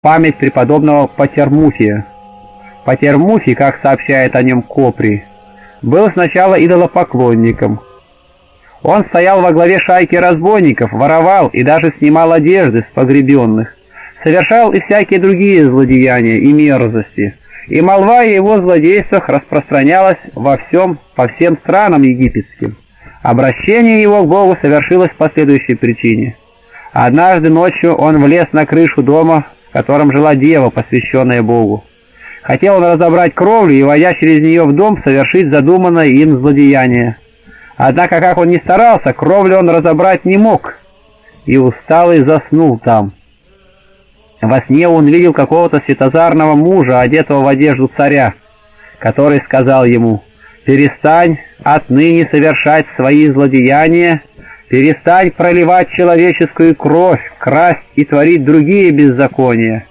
память преподобного Патермуфия. Патермуфий, как сообщает о нем Копри, был сначала идолопоклонником. Он стоял во главе шайки разбойников, воровал и даже снимал одежды с погребенных, совершал и всякие другие злодеяния и мерзости, и молва о его злодействах распространялась во всем, по всем странам египетским. Обращение его к Богу совершилось по следующей причине. Однажды ночью он влез на крышу дома, котором жила дева, посвященная Богу. Хотел он разобрать кровлю и, войдя через нее в дом, совершить задуманное им злодеяние. Однако, как он ни старался, кровлю он разобрать не мог, и усталый заснул там. Во сне он видел какого-то светозарного мужа, одетого в одежду царя, который сказал ему, «Перестань отныне совершать свои злодеяния, перестань проливать человеческую кровь, красть и творить другие беззакония.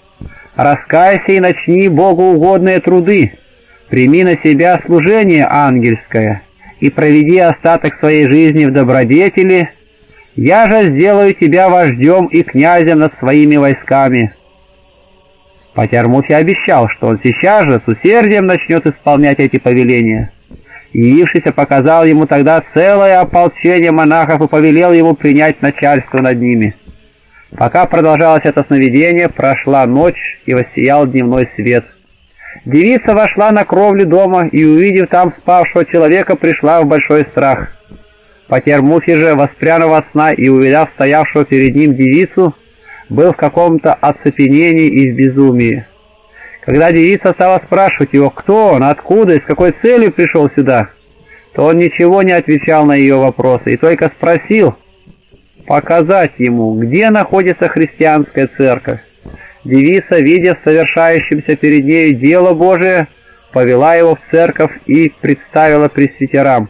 Раскайся и начни богоугодные труды, прими на себя служение ангельское и проведи остаток своей жизни в добродетели, я же сделаю тебя вождем и князем над своими войсками». Патермуфий обещал, что он сейчас же с усердием начнет исполнять эти повеления. Явившийся показал ему тогда целое ополчение монахов и повелел ему принять начальство над ними. Пока продолжалось это сновидение, прошла ночь и воссиял дневной свет. Девица вошла на кровлю дома и, увидев там спавшего человека, пришла в большой страх. Патермуфий же, воспрянув от сна и увидав стоявшего перед ним девицу, был в каком-то оцепенении и в безумии. Когда девица стала спрашивать его, кто он, откуда и с какой целью пришел сюда, то он ничего не отвечал на ее вопросы и только спросил показать ему, где находится христианская церковь. Девица, видя в совершающемся перед нею дело Божие, повела его в церковь и представила пресвитерам.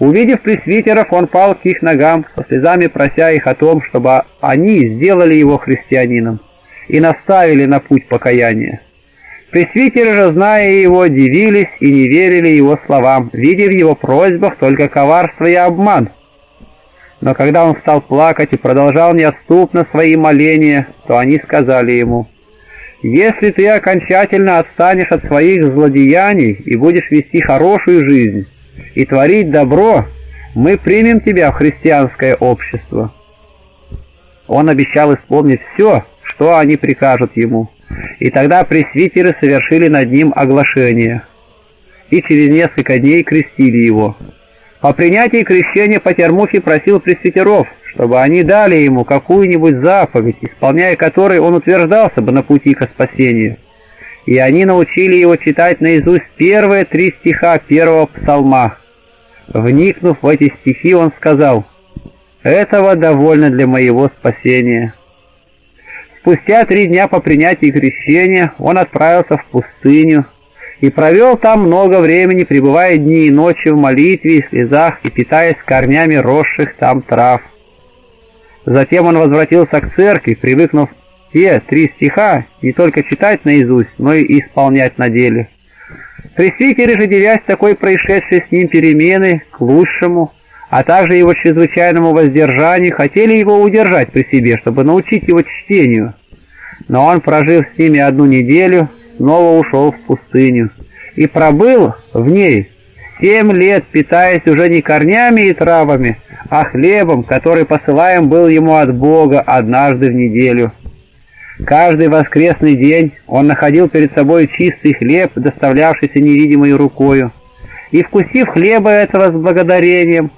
Увидев пресвитеров, он пал к их ногам, со слезами прося их о том, чтобы они сделали его христианином и наставили на путь покаяния. Пресвитеры же, зная его, дивились и не верили его словам, видя в его просьбах только коварство и обман. Но когда он стал плакать и продолжал неотступно свои моления, то они сказали ему, «Если ты окончательно отстанешь от своих злодеяний и будешь вести хорошую жизнь, и творить добро, мы примем тебя в христианское общество». Он обещал исполнить все, что они прикажут ему, и тогда пресвитеры совершили над ним оглашение, и через несколько дней крестили его. По принятии крещения Патермуфий просил пресвитеров, чтобы они дали ему какую-нибудь заповедь, исполняя которой он утверждался бы на пути к спасению и они научили его читать наизусть первые три стиха первого псалма. Вникнув в эти стихи, он сказал, «Этого довольно для моего спасения». Спустя три дня по принятии крещения он отправился в пустыню и провел там много времени, пребывая дни и ночи в молитве и слезах и питаясь корнями росших там трав. Затем он возвратился к церкви, привыкнув те три стиха не только читать наизусть, но и исполнять на деле. Пресвитеры же, девясь такой происшедшей с ним перемены к лучшему, а также его чрезвычайному воздержанию, хотели его удержать при себе, чтобы научить его чтению. Но он, прожив с ними одну неделю, снова ушел в пустыню и пробыл в ней семь лет, питаясь уже не корнями и травами, а хлебом, который посылаем был ему от Бога однажды в неделю. Каждый воскресный день он находил перед собой чистый хлеб, доставлявшийся невидимой рукою. И, вкусив хлеба этого с благодарением,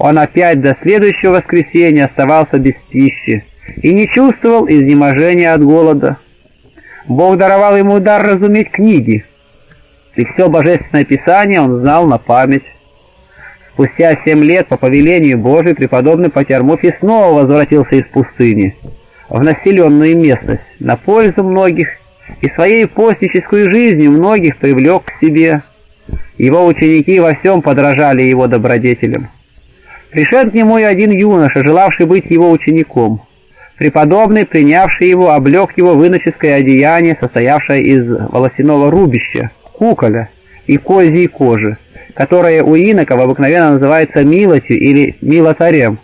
он опять до следующего воскресенья оставался без пищи и не чувствовал изнеможения от голода. Бог даровал ему дар разуметь книги, и все божественное писание он знал на память. Спустя семь лет по повелению Божию преподобный Патермуфий снова возвратился из пустыни — в населенную местность на пользу многих и своей постнической жизнью многих привлек к себе. Его ученики во всем подражали его добродетелям. Пришел к нему и один юноша, желавший быть его учеником. Преподобный, принявший его, облег его в иноческое одеяние, состоявшее из волосяного рубища, куколя и козьей кожи, которое у иноков обыкновенно называется милотью или милотарем,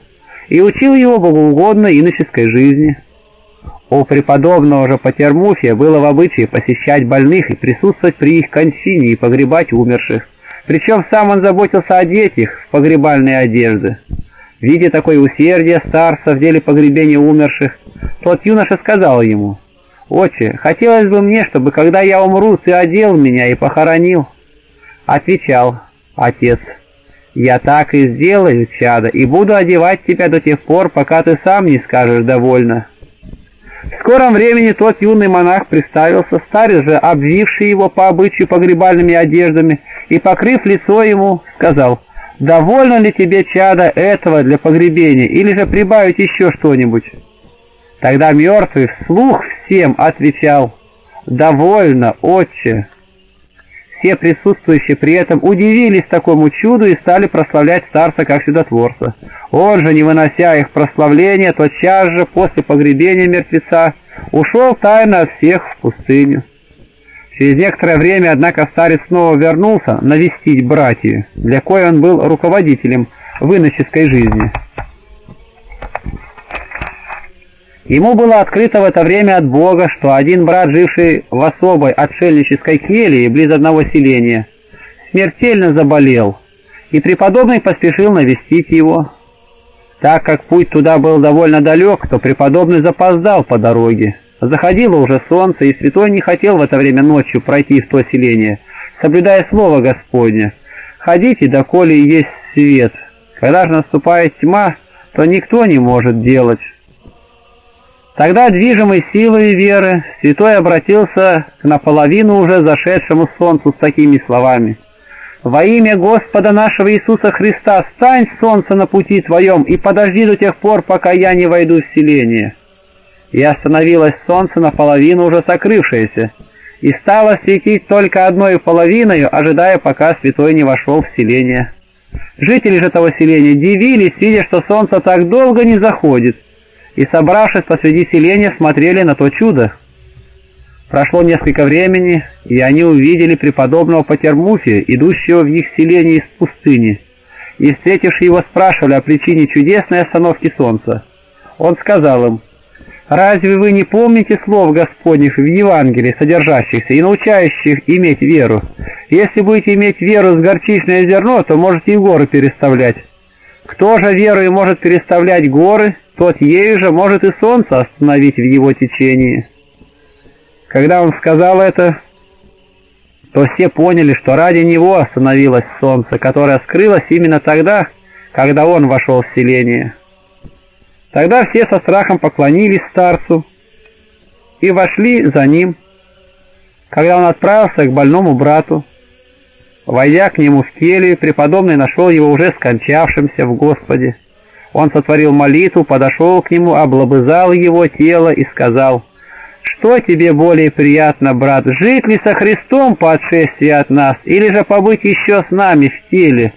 и учил его богоугодной иноческой жизни. У преподобного же Патермуфия было в обычае посещать больных и присутствовать при их кончине и погребать умерших. Причем сам он заботился одеть их в погребальные одежды. Видя такое усердие старца в деле погребения умерших, тот юноша сказал ему, «Отче, хотелось бы мне, чтобы, когда я умру, ты одел меня и похоронил». Отвечал отец, «Я так и сделаю, чадо, и буду одевать тебя до тех пор, пока ты сам не скажешь «довольно». В скором времени тот юный монах представился, старец же, обвивший его по обычаю погребальными одеждами и, покрыв лицо ему, сказал, «Довольно ли тебе, чада, этого для погребения, или же прибавить еще что-нибудь?» Тогда мертвый вслух всем отвечал, «Довольно, отче». Все присутствующие при этом удивились такому чуду и стали прославлять старца как чудотворца. Он же, не вынося их прославления, тотчас же после погребения мертвеца ушел тайно от всех в пустыню. Через некоторое время, однако, старец снова вернулся навестить братью, для кое он был руководителем в иноческой жизни. Ему было открыто в это время от Бога, что один брат, живший в особой отшельнической келье близ одного селения, смертельно заболел, и преподобный поспешил навестить его. Так как путь туда был довольно далек, то преподобный запоздал по дороге. Заходило уже солнце, и святой не хотел в это время ночью пройти в то селение, соблюдая слово Господне. «Ходите, доколе есть свет. Когда же наступает тьма, то никто не может делать». Тогда, движимый силой веры, святой обратился к наполовину уже зашедшему солнцу с такими словами. «Во имя Господа нашего Иисуса Христа стань, солнце, на пути твоем, и подожди до тех пор, пока я не войду в селение». И остановилось солнце наполовину уже сокрывшееся, и стало светить только одной половиной, ожидая, пока святой не вошел в селение. Жители же того селения дивились, видя, что солнце так долго не заходит, и, собравшись посреди селения, смотрели на то чудо. Прошло несколько времени, и они увидели преподобного Патермуфия, идущего в их селение из пустыни, и, встретившие его, спрашивали о причине чудесной остановки солнца. Он сказал им, «Разве вы не помните слов Господних в Евангелии, содержащихся и научающих иметь веру? Если будете иметь веру с горчичное зерно, то можете и горы переставлять. Кто же верой может переставлять горы, тот ею же может и солнце остановить в его течении. Когда он сказал это, то все поняли, что ради него остановилось солнце, которое скрылось именно тогда, когда он вошел в селение. Тогда все со страхом поклонились старцу и вошли за ним, когда он отправился к больному брату. Войдя к нему в келью, преподобный нашел его уже скончавшимся в Господе. Он сотворил молитву, подошел к нему, облобызал его тело и сказал, «Что тебе более приятно, брат, жить ли со Христом по отшествии от нас, или же побыть еще с нами в теле?»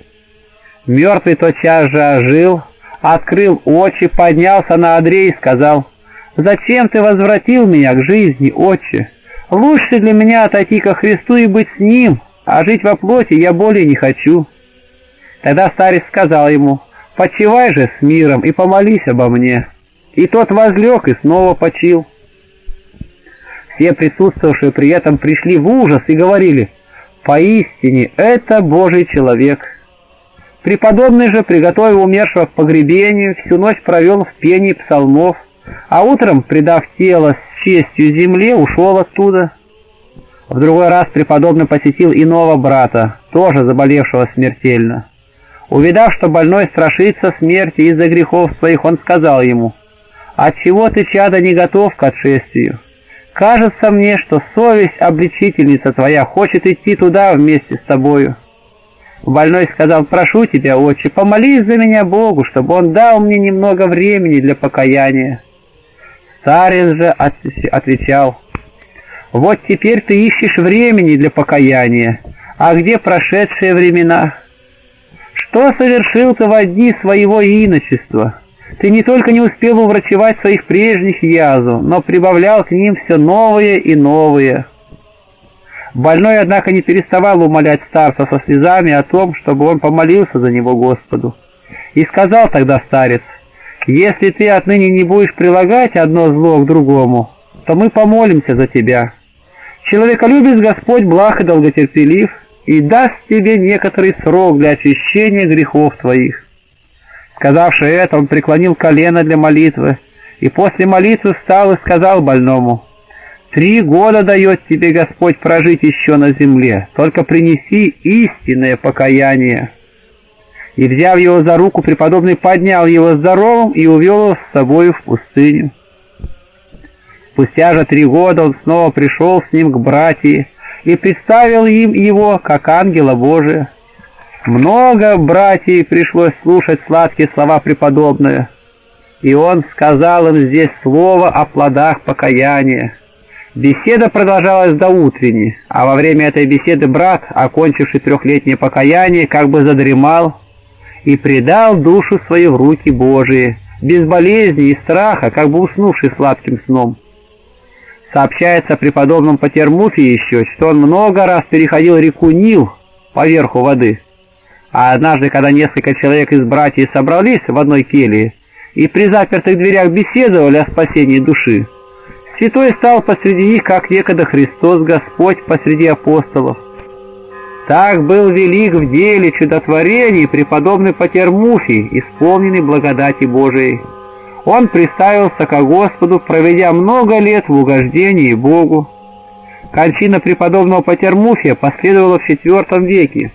Мертвый тотчас же ожил, открыл очи, поднялся на одре и сказал, «Зачем ты возвратил меня к жизни, отче? Лучше для меня отойти ко Христу и быть с Ним, а жить во плоти я более не хочу». Тогда старец сказал ему, Почивай же с миром и помолись обо мне». И тот возлег и снова почил. Все присутствовавшие при этом пришли в ужас и говорили, «Поистине, это Божий человек». Преподобный же, приготовив умершего к погребению, всю ночь провел в пении псалмов, а утром, предав тело с честью земле, ушел оттуда. В другой раз преподобный посетил иного брата, тоже заболевшего смертельно. Увидав, что больной страшится смерти из-за грехов своих, он сказал ему, «Отчего ты, чадо, не готов к отшествию? Кажется мне, что совесть обличительница твоя хочет идти туда вместе с тобою». Больной сказал, «Прошу тебя, отче, помолись за меня Богу, чтобы он дал мне немного времени для покаяния». Старец же отвечал, «Вот теперь ты ищешь времени для покаяния, а где прошедшие времена?» Что совершил ты во дни своего иночества? Ты не только не успел уврачевать своих прежних язв, но прибавлял к ним все новые и новые. Больной, однако, не переставал умолять старца со слезами о том, чтобы он помолился за него Господу. И сказал тогда старец, Если ты отныне не будешь прилагать одно зло к другому, то мы помолимся за тебя. Человеколюбец Господь благ и долготерпелив, и даст тебе некоторый срок для очищения грехов твоих. Сказавши это, он преклонил колено для молитвы, и после молитвы встал и сказал больному, «Три года дает тебе Господь прожить еще на земле, только принеси истинное покаяние». И, взяв его за руку, преподобный поднял его здоровым и увел его с собой в пустыню. Спустя же три года он снова пришел с ним к братьям и представил им его как ангела Божия. Много братьев пришлось слушать сладкие слова преподобного, и он сказал им здесь слово о плодах покаяния. Беседа продолжалась до утренней, а во время этой беседы брат, окончивший трехлетнее покаяние, как бы задремал и предал душу свою в руки Божии, без болезни и страха, как бы уснувший сладким сном. Сообщается о преподобном Патермуфе еще, что он много раз переходил реку Нил по верху воды. А однажды, когда несколько человек из братьев собрались в одной келье и при запертых дверях беседовали о спасении души, святой стал посреди них, как некогда Христос Господь посреди апостолов. Так был велик в деле чудотворений преподобный Патермуфий, исполненный благодати Божией. Он приставился ко Господу, проведя много лет в угождении Богу. Кончина преподобного Патермуфия последовала в IV веке.